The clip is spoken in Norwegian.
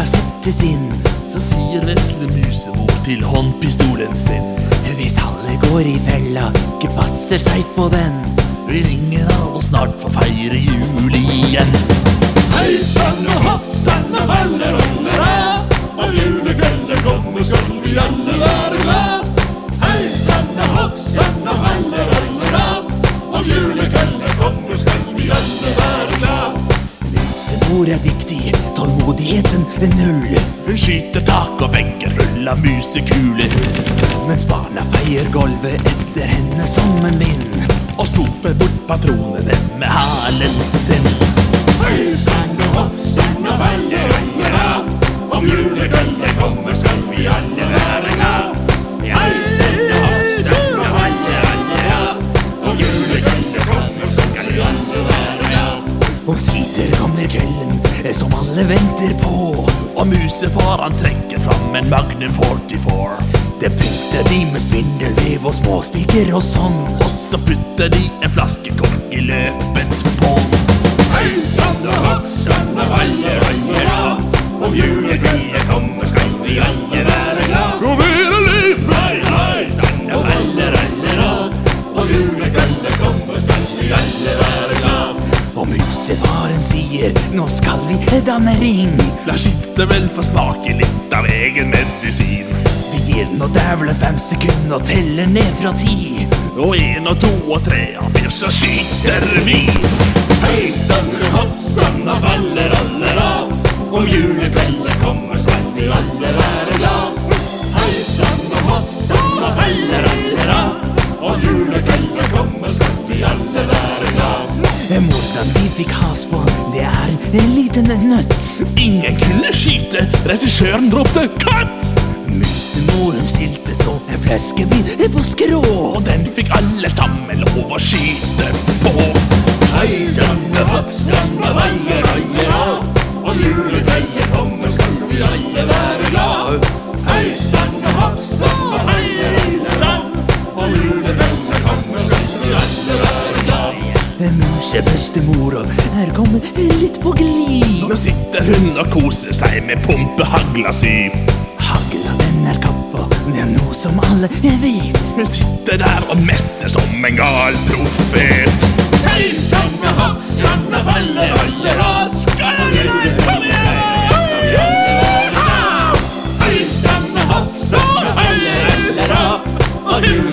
Sola settes inn, så sier vesle musemor til håndpistolen sin. Hvis alle går i fella, ikke passer seg på den, vil ingen av oss snart få feire jul igjen. Hei sann og hopp sann og faller og Musemor er dyktig, tålmodigheten er null. Hun skyter tak og benker full av musekuler. Mens barna feier gulvet etter henne som en vind. Og soper bort patronene med halen sin. Hei sann og hopp sann og faller av. Om julekvelden kommer skal vi alle være glad. Hei sann som alle venter på. Og musefar trekker fram en Magnum 44. Det pynter de med spindelvev og småspiker og sånn. Og så putter de en flaske kork i løpet på. Sier nå skal vi danne ring. La skittstøvel få smake litt av egen medisin. Vi gir nå dævler fem sekunder og teller ned fra ti. Og en og to og tre og fire, så skyter vi. Hei sann og hopp sann og faller aller av. Om julekvelden kommer skal vi aller være Morderen vi fikk has på, det er en liten nøtt. Ingen kunne skyte. Regissøren ropte 'katt'! Musemoren stilte så en fleskebit på skrå. Og den fikk alle sammen lov å skyte på. Hei sann og hopp sann og valle roller og Om Musebestemora er kommet litt på glid. Nå sitter hun og koser seg med pumpehagla si. Hagla den er kappa, det er noe som alle vet. Hun sitter der og messer som en gal profet. Hei sann og hopp sann og faller roller av. Om julekvelden skal vi alle være glad. Hei sann og hopp sann og faller roller av. Om julekvelden